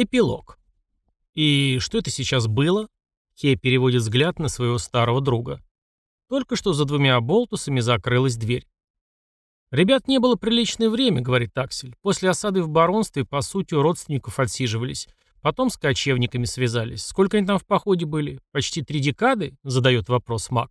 Эпилог. «И что это сейчас было?» Хей переводит взгляд на своего старого друга. Только что за двумя болтусами закрылась дверь. «Ребят не было приличное время», — говорит Аксель. «После осады в баронстве, по сути, у родственников отсиживались. Потом с кочевниками связались. Сколько они там в походе были? Почти три декады?» — задает вопрос Мак.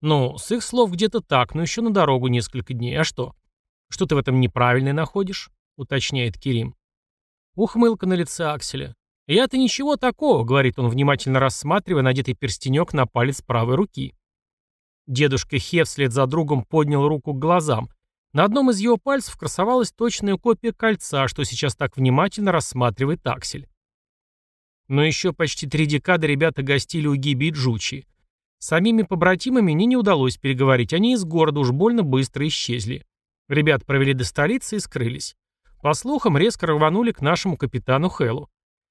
«Ну, с их слов где-то так, но еще на дорогу несколько дней. А что?» «Что ты в этом неправильное находишь?» — уточняет Кирим. Ухмылка на лице Акселя. «Я-то ничего такого», — говорит он, внимательно рассматривая надетый перстенек на палец правой руки. Дедушка Хе вслед за другом поднял руку к глазам. На одном из его пальцев красовалась точная копия кольца, что сейчас так внимательно рассматривает Аксель. Но еще почти три декады ребята гостили у Гиби и Джучи. Самими побратимами мне не удалось переговорить, они из города уж больно быстро исчезли. Ребят провели до столицы и скрылись. По слухам, резко рванули к нашему капитану Хэллу.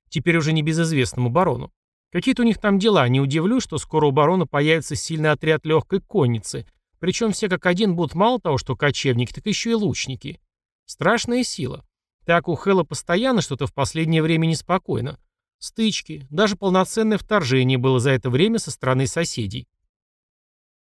Теперь уже небезызвестному барону. Какие-то у них там дела, не удивлюсь, что скоро у барона появится сильный отряд легкой конницы. Причем все как один будут мало того, что кочевники, так еще и лучники. Страшная сила. Так у Хэлла постоянно что-то в последнее время неспокойно. Стычки, даже полноценное вторжение было за это время со стороны соседей.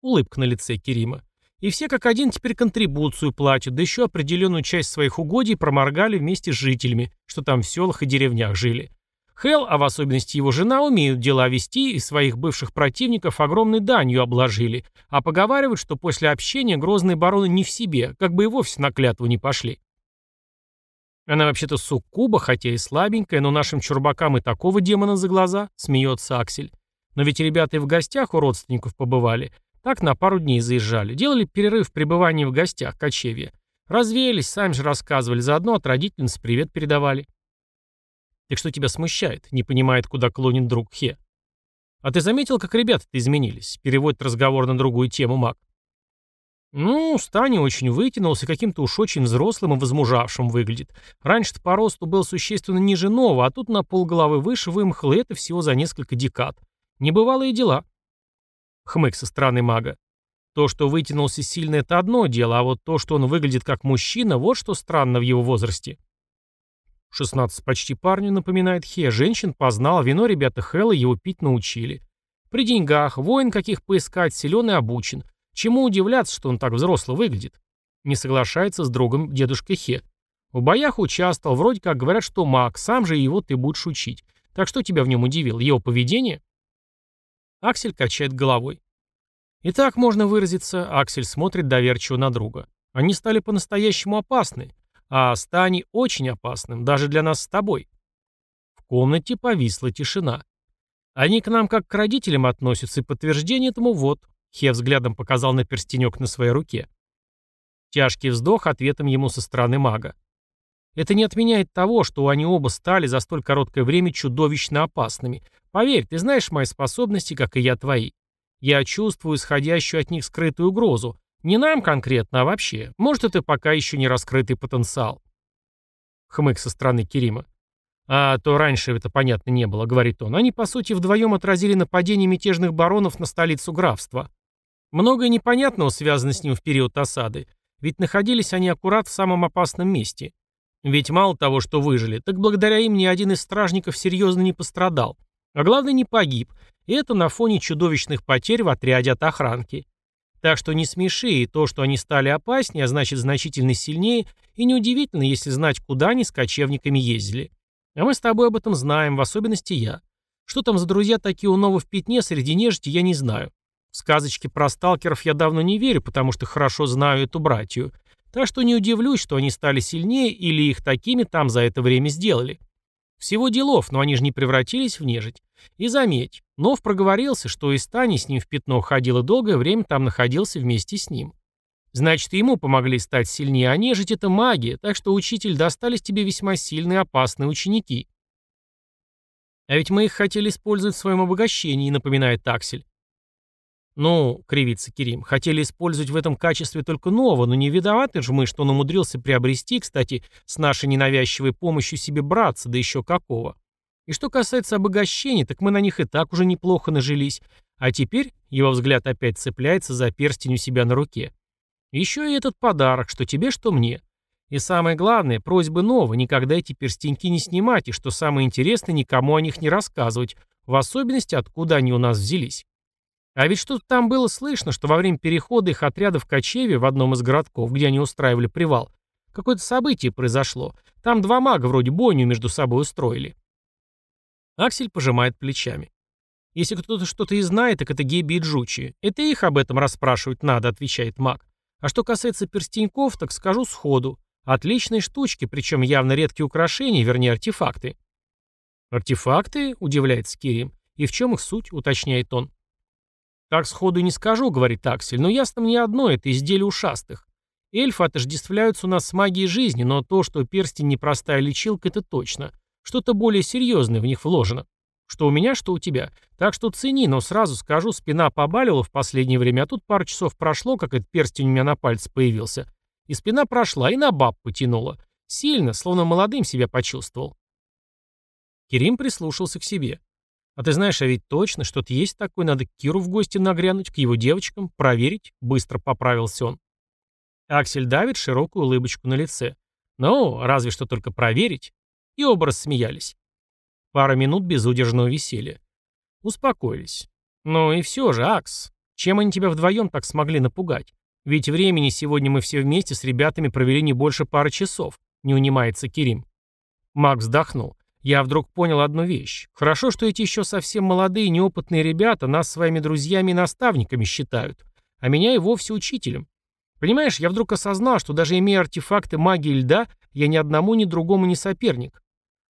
Улыбка на лице Керима. И все как один теперь контрибуцию платят, да еще определенную часть своих угодий проморгали вместе с жителями, что там в селах и деревнях жили. Хелл, а в особенности его жена, умеют дела вести и своих бывших противников огромной данью обложили, а поговаривают, что после общения грозные бароны не в себе, как бы и вовсе на клятву не пошли. Она вообще-то суккуба, хотя и слабенькая, но нашим чурбакам и такого демона за глаза, смеется Аксель. Но ведь ребята и в гостях у родственников побывали, так на пару дней заезжали. Делали перерыв в пребывании в гостях, кочевья. Развеялись, сами же рассказывали, заодно от родительниц привет передавали. Так что тебя смущает? Не понимает, куда клонит друг Хе. А ты заметил, как ребята-то изменились? Переводит разговор на другую тему маг. Ну, Стани очень вытянулся, каким-то уж очень взрослым и возмужавшим выглядит. Раньше-то по росту был существенно ниже нового, а тут на полголовы выше вымахал, и это всего за несколько декад. Небывалые дела. Хмык со стороны мага. То, что вытянулся сильно, это одно дело, а вот то, что он выглядит как мужчина, вот что странно в его возрасте. 16 почти парню, напоминает Хе. Женщин познал, вино ребята Хэлла его пить научили. При деньгах, воин каких поискать, силен и обучен. Чему удивляться, что он так взросло выглядит? Не соглашается с другом дедушка Хе. В боях участвовал, вроде как говорят, что маг, сам же его ты будешь учить. Так что тебя в нем удивил? Его поведение? Аксель качает головой. И так можно выразиться, Аксель смотрит доверчиво на друга. Они стали по-настоящему опасны, а Стани очень опасным, даже для нас с тобой. В комнате повисла тишина. Они к нам как к родителям относятся, и подтверждение этому вот. Хе взглядом показал на перстенек на своей руке. Тяжкий вздох ответом ему со стороны мага. Это не отменяет того, что они оба стали за столь короткое время чудовищно опасными. Поверь, ты знаешь мои способности, как и я твои. Я чувствую исходящую от них скрытую угрозу. Не нам конкретно, а вообще. Может, это пока еще не раскрытый потенциал. Хмык со стороны Керима. А то раньше это понятно не было, говорит он. Они, по сути, вдвоем отразили нападение мятежных баронов на столицу графства. Многое непонятного связано с ним в период осады, ведь находились они аккурат в самом опасном месте. Ведь мало того, что выжили, так благодаря им ни один из стражников серьезно не пострадал. А главное, не погиб. И это на фоне чудовищных потерь в отряде от охранки. Так что не смеши, и то, что они стали опаснее, а значит значительно сильнее, и неудивительно, если знать, куда они с кочевниками ездили. А мы с тобой об этом знаем, в особенности я. Что там за друзья такие у нового в пятне среди нежити, я не знаю. В сказочки про сталкеров я давно не верю, потому что хорошо знаю эту братью. Так что не удивлюсь, что они стали сильнее или их такими там за это время сделали. Всего делов, но они же не превратились в нежить. И заметь, Нов проговорился, что и Стани с ним в пятно ходил и долгое время там находился вместе с ним. Значит, ему помогли стать сильнее, а нежить — это магия, так что, учитель, достались тебе весьма сильные опасные ученики. А ведь мы их хотели использовать в своем обогащении, напоминает Таксель. «Ну, — кривится Керим, — хотели использовать в этом качестве только нового, но не виноваты же мы, что он умудрился приобрести, кстати, с нашей ненавязчивой помощью себе братца, да еще какого. И что касается обогащений, так мы на них и так уже неплохо нажились. А теперь его взгляд опять цепляется за перстень у себя на руке. Еще и этот подарок, что тебе, что мне. И самое главное, просьбы новые, никогда эти перстеньки не снимать, и что самое интересное, никому о них не рассказывать, в особенности, откуда они у нас взялись. А ведь что-то там было слышно, что во время перехода их отряда в Кочеве, в одном из городков, где они устраивали привал, какое-то событие произошло. Там два мага вроде бойню между собой устроили. Аксель пожимает плечами. Если кто-то что-то и знает, так это Геби и Джучи. Это их об этом расспрашивать надо, отвечает маг. А что касается перстеньков, так скажу сходу. Отличные штучки, причем явно редкие украшения, вернее артефакты. «Артефакты?» – удивляется Кирим. «И в чем их суть?» – уточняет он. «Так сходу не скажу», — говорит Аксель, — «но ясно мне одно — это изделие ушастых. Эльфы отождествляются у нас с магией жизни, но то, что перстень непростая лечилка, это точно. Что-то более серьезное в них вложено. Что у меня, что у тебя. Так что цени, но сразу скажу, спина побаливала в последнее время, а тут пару часов прошло, как этот перстень у меня на пальце появился. И спина прошла, и на баб потянула. Сильно, словно молодым себя почувствовал. Керим прислушался к себе. А ты знаешь, а ведь точно, что-то есть такое, надо к Киру в гости нагрянуть, к его девочкам, проверить, быстро поправился он. Аксель давит широкую улыбочку на лице. Ну, разве что только проверить. И оба рассмеялись. Пара минут безудержного веселья. Успокоились. Ну и все же, Акс, чем они тебя вдвоем так смогли напугать? Ведь времени сегодня мы все вместе с ребятами провели не больше пары часов, не унимается Кирим. Макс вздохнул. Я вдруг понял одну вещь. Хорошо, что эти еще совсем молодые, неопытные ребята нас своими друзьями и наставниками считают, а меня и вовсе учителем. Понимаешь, я вдруг осознал, что даже имея артефакты магии льда, я ни одному, ни другому не соперник.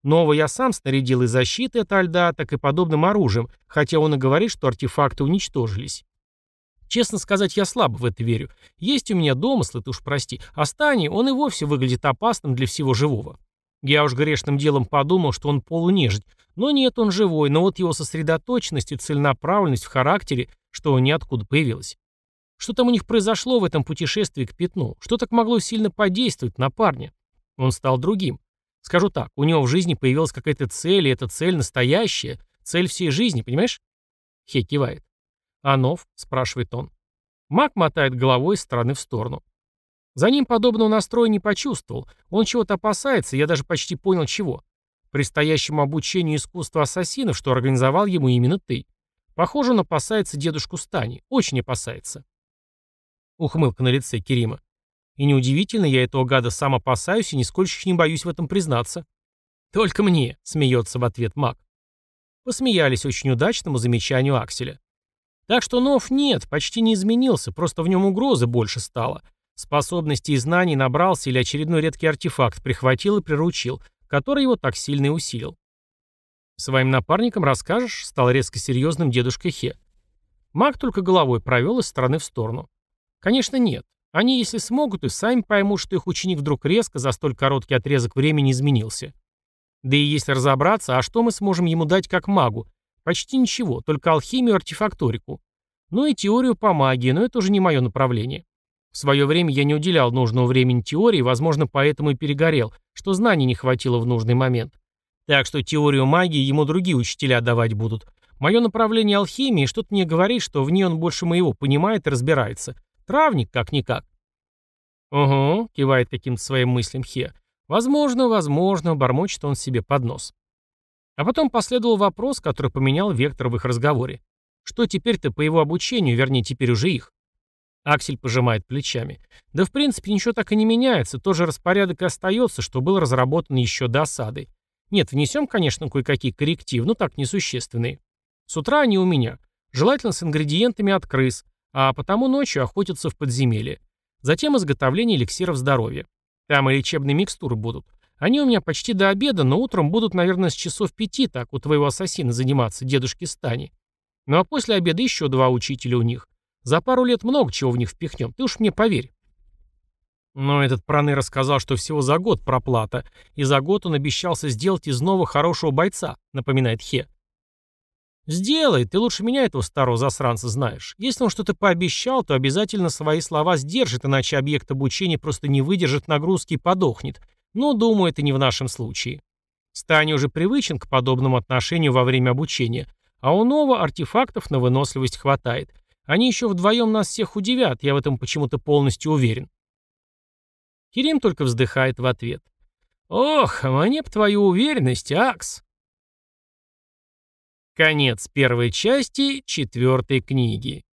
Нового я сам снарядил и защиты от льда, так и подобным оружием, хотя он и говорит, что артефакты уничтожились. Честно сказать, я слабо в это верю. Есть у меня домыслы, ты уж прости, а Стани, он и вовсе выглядит опасным для всего живого. Я уж грешным делом подумал, что он полунежить. Но нет, он живой, но вот его сосредоточенность и целенаправленность в характере, что ниоткуда появилась. Что там у них произошло в этом путешествии к пятну? Что так могло сильно подействовать на парня? Он стал другим. Скажу так, у него в жизни появилась какая-то цель, и эта цель настоящая, цель всей жизни, понимаешь? Хе кивает. «Анов?» — спрашивает он. Мак мотает головой из стороны в сторону. За ним подобного настроя не почувствовал. Он чего-то опасается, я даже почти понял чего. Предстоящему обучению искусства ассасинов, что организовал ему именно ты. Похоже, он опасается дедушку Стани. Очень опасается. Ухмылка на лице Керима. И неудивительно, я этого гада сам опасаюсь и нисколько не боюсь в этом признаться. Только мне, смеется в ответ маг. Посмеялись очень удачному замечанию Акселя. Так что Нов нет, почти не изменился, просто в нем угрозы больше стало. Способностей и знаний набрался или очередной редкий артефакт прихватил и приручил, который его так сильно и усилил. «Своим напарникам расскажешь?» — стал резко серьезным дедушка Хе. Маг только головой провел из стороны в сторону. «Конечно, нет. Они, если смогут, и сами поймут, что их ученик вдруг резко за столь короткий отрезок времени изменился. Да и если разобраться, а что мы сможем ему дать как магу? Почти ничего, только алхимию и артефакторику. Ну и теорию по магии, но это уже не мое направление. В свое время я не уделял нужного времени теории, возможно, поэтому и перегорел, что знаний не хватило в нужный момент. Так что теорию магии ему другие учителя давать будут. Мое направление алхимии что-то мне говорит, что в ней он больше моего понимает и разбирается. Травник, как-никак. «Угу», — кивает каким-то своим мыслям Хе. «Возможно, возможно», — бормочет он себе под нос. А потом последовал вопрос, который поменял вектор в их разговоре. Что теперь-то по его обучению, вернее, теперь уже их? Аксель пожимает плечами. Да в принципе ничего так и не меняется, тот же распорядок и остается, что был разработан еще до осады. Нет, внесем, конечно, кое-какие коррективы, но так несущественные. С утра они у меня. Желательно с ингредиентами от крыс, а потому ночью охотятся в подземелье. Затем изготовление эликсиров здоровья. Там и лечебные микстуры будут. Они у меня почти до обеда, но утром будут, наверное, с часов пяти так у твоего ассасина заниматься, дедушки Стани. Ну а после обеда еще два учителя у них. За пару лет много чего в них впихнем, ты уж мне поверь. Но этот Проны рассказал, что всего за год проплата, и за год он обещался сделать из нового хорошего бойца, напоминает Хе. «Сделай, ты лучше меня этого старого засранца знаешь. Если он что-то пообещал, то обязательно свои слова сдержит, иначе объект обучения просто не выдержит нагрузки и подохнет. Но, думаю, это не в нашем случае. Стань уже привычен к подобному отношению во время обучения, а у нового артефактов на выносливость хватает. Они еще вдвоем нас всех удивят, я в этом почему-то полностью уверен. Керим только вздыхает в ответ. «Ох, мне б твою уверенность, Акс!» Конец первой части четвертой книги.